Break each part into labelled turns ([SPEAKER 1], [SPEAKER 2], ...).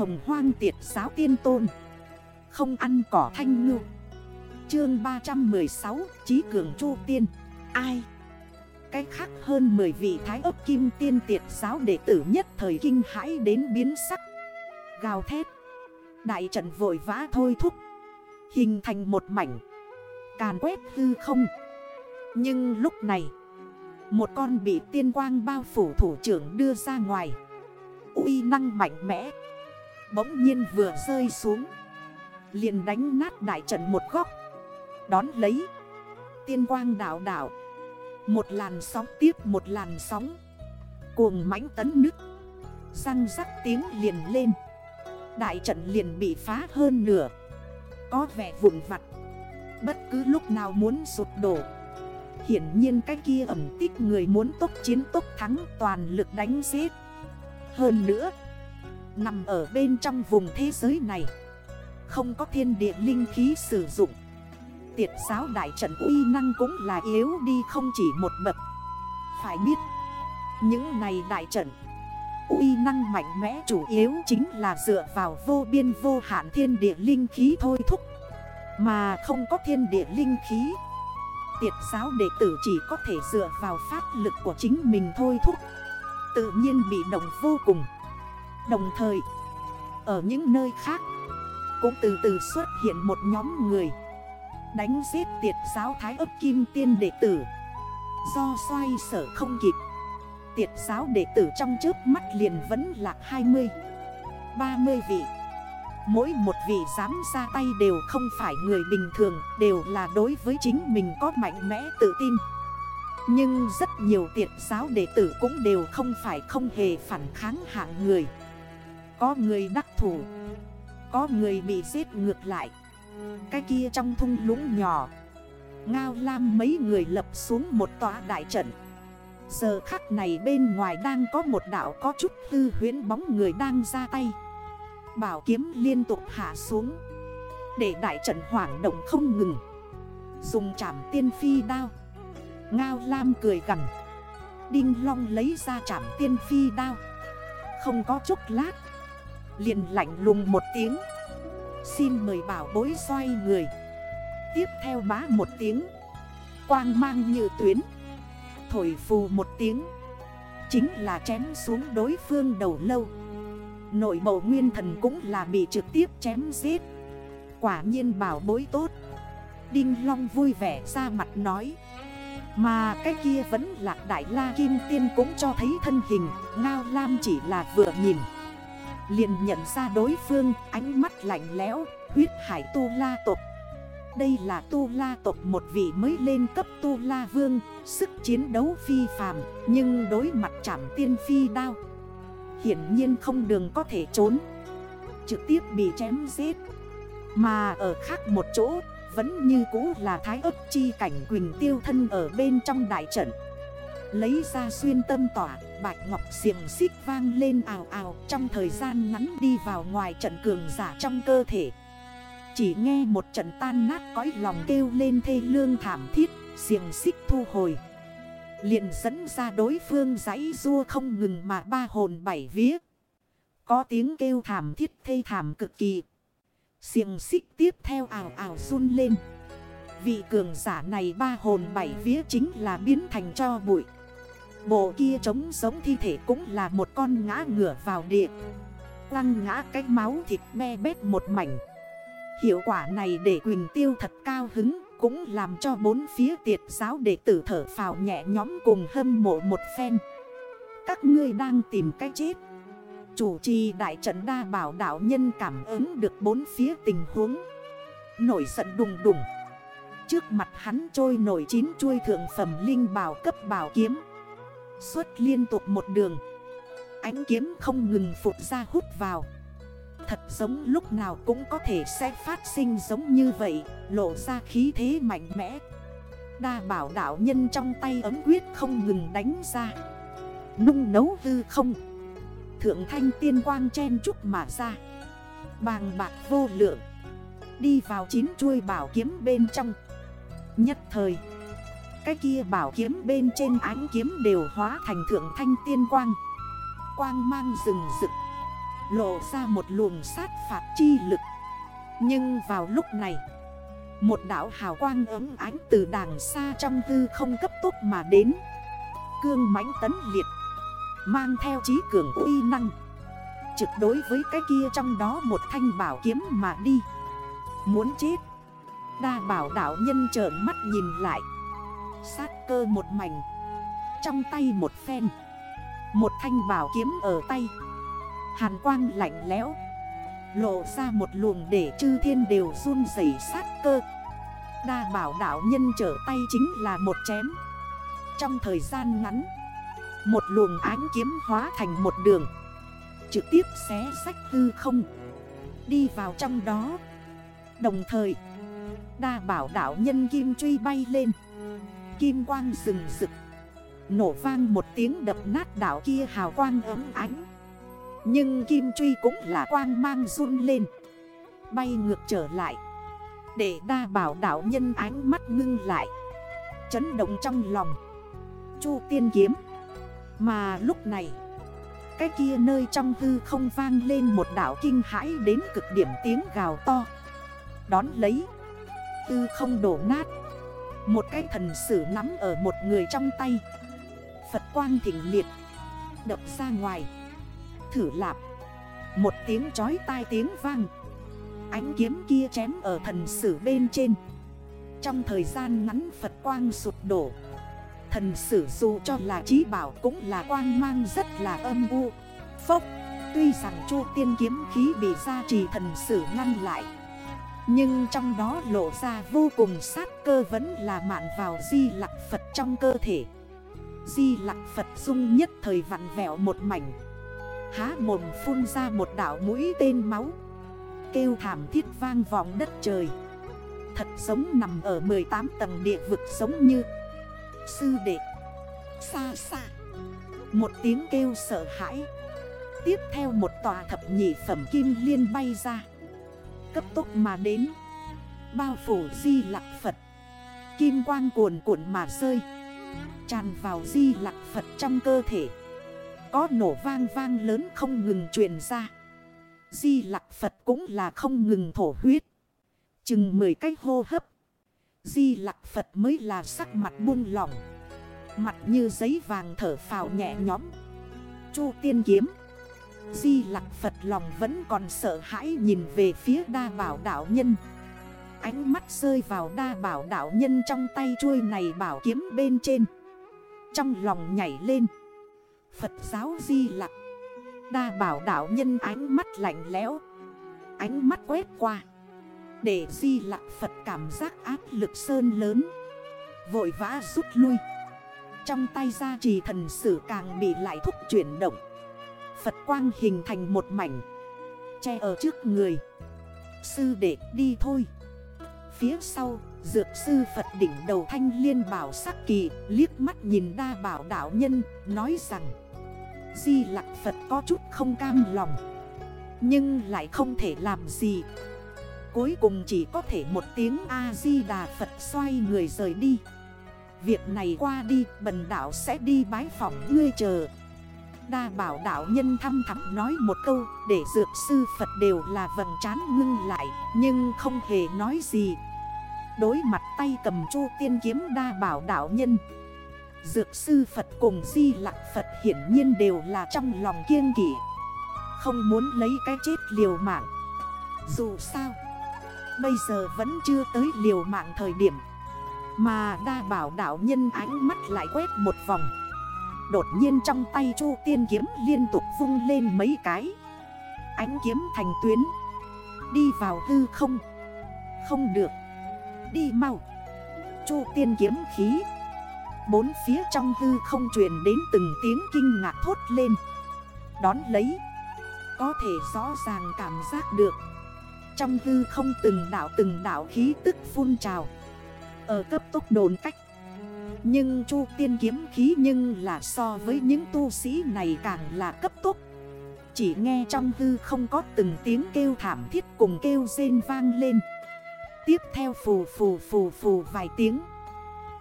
[SPEAKER 1] hồng hoang tiệt giáo tiên tôn. Không ăn cỏ thanh ngư. Chương 316 Chí cường chu tiên. Ai? Cách khác hơn 10 vị thái ấp kim tiên tiệt giáo đệ tử nhất thời kinh hãi đến biến sắc. Gào thét. Đại trận vội vã thôi thúc. Hình thành một mảnh. Càn quét hư không. Nhưng lúc này, Một con bị tiên quang bao phủ thủ trưởng đưa ra ngoài. Uy năng mạnh mẽ. Bỗng nhiên vừa rơi xuống. Liền đánh nát đại trận một góc. Đón lấy. Tiên quang đảo đảo. Một làn sóng tiếp một làn sóng. Cuồng mãnh tấn nứt. Răng rắc tiếng liền lên. Đại trận liền bị phá hơn nửa. Có vẻ vụn vặt. Bất cứ lúc nào muốn sụt đổ. Hiển nhiên cái kia ẩm tích người muốn tốc chiến tốc thắng toàn lực đánh giết. Hơn nữa Nằm ở bên trong vùng thế giới này. Không có thiên địa linh khí sử dụng. Tiệt giáo đại trận uy năng cũng là yếu đi không chỉ một bậc. Phải biết, Những này đại trận, uy năng mạnh mẽ chủ yếu chính là dựa vào vô biên vô hạn thiên địa linh khí thôi thúc. Mà không có thiên địa linh khí, Tiệt giáo đệ tử chỉ có thể dựa vào pháp lực của chính mình thôi thúc. Tự nhiên bị động vô cùng. Đồng thời, Ở những nơi khác, Cũng từ từ xuất hiện một nhóm người, Đánh giết tiệt giáo thái ấp kim tiên đệ tử. Do xoay sở không kịp, Tiệt giáo đệ tử trong trước mắt liền vẫn lạc 20 30 vị. Mỗi một vị dám ra tay đều không phải người bình thường, Đều là đối với chính mình có mạnh mẽ tự tin. Nhưng rất nhiều tiệt giáo đệ tử cũng đều không phải không hề phản kháng hạng người. Có người đắc thủ, Có người bị giết ngược lại. Cái kia trong thung lũng nhỏ, Ngao Lam mấy người lập xuống một tòa đại trận. Giờ khắc này bên ngoài đang có một đảo có chút hư huyến bóng người đang ra tay. Bảo kiếm liên tục hạ xuống, Để đại trận hoảng động không ngừng. Dùng chảm tiên phi đao, Ngao Lam cười gần Đinh Long lấy ra chảm tiên phi đao, Không có chút lát liền lạnh lùng một tiếng. Xin mời bảo bối xoay người. Tiếp theo bá một tiếng. Quang mang như tuyến. Thổi phù một tiếng. Chính là chém xuống đối phương đầu lâu. Nội bộ nguyên thần cũng là bị trực tiếp chém giết. Quả nhiên bảo bối tốt. Đinh Long vui vẻ ra mặt nói. Mà cái kia vẫn là Đại La Kim Tiên cũng cho thấy thân hình, Ngao Lam chỉ là vừa nhìn liền nhận ra đối phương, ánh mắt lạnh lẽo, Huyết hải tu la tộc. Đây là Tu La tộc một vị mới lên cấp Tu La Vương, Sức chiến đấu phi phàm, Nhưng đối mặt chảm tiên phi đao, Hiển nhiên không đường có thể trốn. Trực tiếp bị chém giết. Mà ở khác một chỗ, Vẫn như cũ là thái ấp chi cảnh Quỳnh tiêu thân ở bên trong đại trận. Lấy ra xuyên tâm tỏa, Bạch ngọc xiềng xích vang lên ào ào, Trong thời gian ngắn đi vào ngoài trận cường giả trong cơ thể. Chỉ nghe một trận tan nát cõi lòng kêu lên thê lương thảm thiết, Xiềng xích thu hồi. Liền dẫn ra đối phương giấy rua không ngừng mà ba hồn bảy vía. Có tiếng kêu thảm thiết thê thảm cực kỳ. Xiềng xích tiếp theo ảo ảo run lên. Vị cường giả này ba hồn bảy vía chính là biến thành cho bụi. Bộ kia trống giống thi thể cũng là một con ngã ngửa vào địa. Lăng ngã cái máu thịt me bét một mảnh. Hiệu quả này để Quỳnh Tiêu thật cao hứng, Cũng làm cho bốn phía tiệt giáo đệ tử thở phào nhẹ nhóm cùng hâm mộ một phen. Các ngươi đang tìm cách chết. Chủ trì đại trận đa bảo đạo nhân cảm ứng được bốn phía tình huống. Nổi giận đùng đùng. Trước mặt hắn trôi nổi chín chuôi thượng phẩm linh bảo cấp bảo kiếm. Xuất liên tục một đường. Ánh kiếm không ngừng phụt ra hút vào. Thật giống lúc nào cũng có thể sẽ phát sinh giống như vậy, Lộ ra khí thế mạnh mẽ. Đa bảo đảo nhân trong tay ấm quyết không ngừng đánh ra. Nung nấu hư không. Thượng thanh tiên quang chen chúc mà ra. Bàng bạc vô lượng. Đi vào chín chuôi bảo kiếm bên trong. Nhất thời cái kia bảo kiếm bên trên ánh kiếm đều hóa thành thượng thanh tiên quang. Quang mang rừng rực, Lộ ra một luồng sát phạt chi lực. Nhưng vào lúc này, Một đảo hào quang ấm ánh từ đàng xa trong tư không cấp tốc mà đến. Cương mãnh tấn liệt, Mang theo trí cường uy năng. Trực đối với cái kia trong đó một thanh bảo kiếm mà đi. Muốn chết, Đa bảo đảo nhân trởn mắt nhìn lại. Sát cơ một mảnh. Trong tay một phen. Một thanh bảo kiếm ở tay. Hàn quang lạnh lẽo. Lộ ra một luồng để chư thiên đều run rẩy sát cơ. Đa bảo đảo nhân trở tay chính là một chém Trong thời gian ngắn, Một luồng ánh kiếm hóa thành một đường. Trực tiếp xé sách hư không. Đi vào trong đó. Đồng thời, Đa bảo đảo nhân kim truy bay lên. Kim quang rừng rực. Nổ vang một tiếng đập nát đảo kia hào quang ấm ánh. Nhưng kim truy cũng là quang mang run lên. Bay ngược trở lại. Để đa bảo đảo nhân ánh mắt ngưng lại. Chấn động trong lòng. Chu tiên kiếm. Mà lúc này, Cái kia nơi trong hư không vang lên một đảo kinh hãi đến cực điểm tiếng gào to. Đón lấy. Tư không đổ nát. Một cái thần sử nắm ở một người trong tay. Phật quang thỉnh liệt. Đập ra ngoài. Thử lạp. Một tiếng chói tai tiếng vang. Ánh kiếm kia chém ở thần sử bên trên. Trong thời gian ngắn Phật quang sụp đổ. Thần sử dù cho là trí bảo cũng là quang mang rất là âm u. Phốc. Tuy rằng chu tiên kiếm khí bị gia trì thần sử ngăn lại nhưng trong đó lộ ra vô cùng sát cơ vẫn là mạn vào di lặc Phật trong cơ thể. Di lặc Phật dung nhất thời vặn vẹo một mảnh. Há mồm phun ra một đảo mũi tên máu. Kêu thảm thiết vang vọng đất trời. Thật giống nằm ở 18 tầng địa vực giống như. Sư đệ. Xa xa Một tiếng kêu sợ hãi. Tiếp theo một tòa thập nhị phẩm kim liên bay ra. Cấp tốc mà đến. Bao phủ di lạc Phật. Kim quang cuồn cuộn mà rơi. Tràn vào di lạc Phật trong cơ thể. Có nổ vang vang lớn không ngừng truyền ra. Di lạc Phật cũng là không ngừng thổ huyết. Chừng 10 cách hô hấp. Di lạc Phật mới là sắc mặt buông lỏng. Mặt như giấy vàng thở phào nhẹ nhóm Chu tiên kiếm. Di lạc Phật lòng vẫn còn sợ hãi nhìn về phía đa bảo đảo nhân. Ánh mắt rơi vào đa bảo đảo nhân trong tay chuôi này bảo kiếm bên trên. Trong lòng nhảy lên. Phật giáo di lạc, Đa bảo đảo nhân ánh mắt lạnh lẽo. Ánh mắt quét qua. Để di lạc Phật cảm giác áp lực sơn lớn. Vội vã rút lui. Trong tay ra trì thần sử càng bị lại thúc chuyển động. Phật quang hình thành một mảnh, Che ở trước người. Sư đệ, đi thôi. Phía sau, Dược sư Phật đỉnh đầu thanh liên bảo sắc kỳ, Liếc mắt nhìn đa bảo đạo nhân, Nói rằng, Di lặc Phật có chút không cam lòng, Nhưng lại không thể làm gì. Cuối cùng chỉ có thể một tiếng A-di-đà Phật xoay người rời đi. Việc này qua đi, bần đảo sẽ đi bái phỏng ngươi chờ. Đa bảo đảo nhân thăm thắm nói một câu, Để dược sư Phật đều là vầng trán ngưng lại, Nhưng không hề nói gì. Đối mặt tay cầm chu tiên kiếm đa bảo đảo nhân, Dược sư Phật cùng di lạc Phật hiển nhiên đều là trong lòng kiên kỷ Không muốn lấy cái chết liều mạng. Dù sao, Bây giờ vẫn chưa tới liều mạng thời điểm, Mà đa bảo đảo nhân ánh mắt lại quét một vòng. Đột nhiên trong tay chu tiên kiếm liên tục vung lên mấy cái. Ánh kiếm thành tuyến. Đi vào hư không. Không được. Đi mau. Chu tiên kiếm khí. Bốn phía trong hư không truyền đến từng tiếng kinh ngạc thốt lên. Đón lấy. Có thể rõ ràng cảm giác được. Trong hư không từng đảo từng đảo khí tức phun trào. Ở cấp tốc đồn cách nhưng chu tiên kiếm khí nhưng là so với những tu sĩ này càng là cấp tốc. Chỉ nghe trong hư không có từng tiếng kêu thảm thiết cùng kêu rên vang lên. Tiếp theo phù phù phù phù vài tiếng.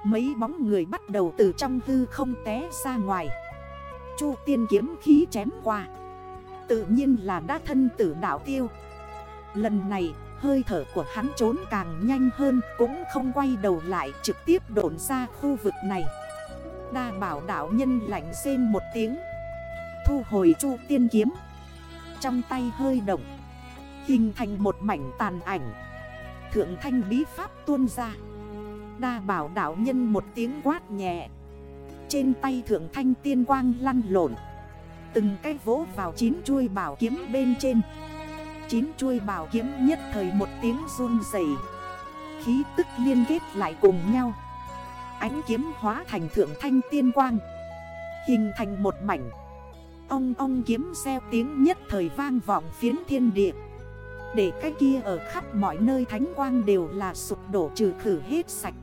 [SPEAKER 1] Mấy bóng người bắt đầu từ trong hư không té ra ngoài. Chu tiên kiếm khí chém qua. Tự nhiên là đã thân tử đảo tiêu. Lần này hơi thở của hắn trốn càng nhanh hơn, Cũng không quay đầu lại trực tiếp đổn ra khu vực này. Đa bảo đảo nhân lạnh xên một tiếng. Thu hồi chu tiên kiếm. Trong tay hơi động. Hình thành một mảnh tàn ảnh. Thượng thanh bí pháp tuôn ra. Đa bảo đảo nhân một tiếng quát nhẹ. Trên tay thượng thanh tiên quang lăn lộn. Từng cái vỗ vào chín chuôi bảo kiếm bên trên. Chín chuôi bảo kiếm nhất thời một tiếng run dày Khí tức liên kết lại cùng nhau. Ánh kiếm hóa thành thượng thanh tiên quang, Hình thành một mảnh. Ông ông kiếm xeo tiếng nhất thời vang vọng phiến thiên địa. Để cái kia ở khắp mọi nơi thánh quang đều là sụp đổ trừ khử hết sạch.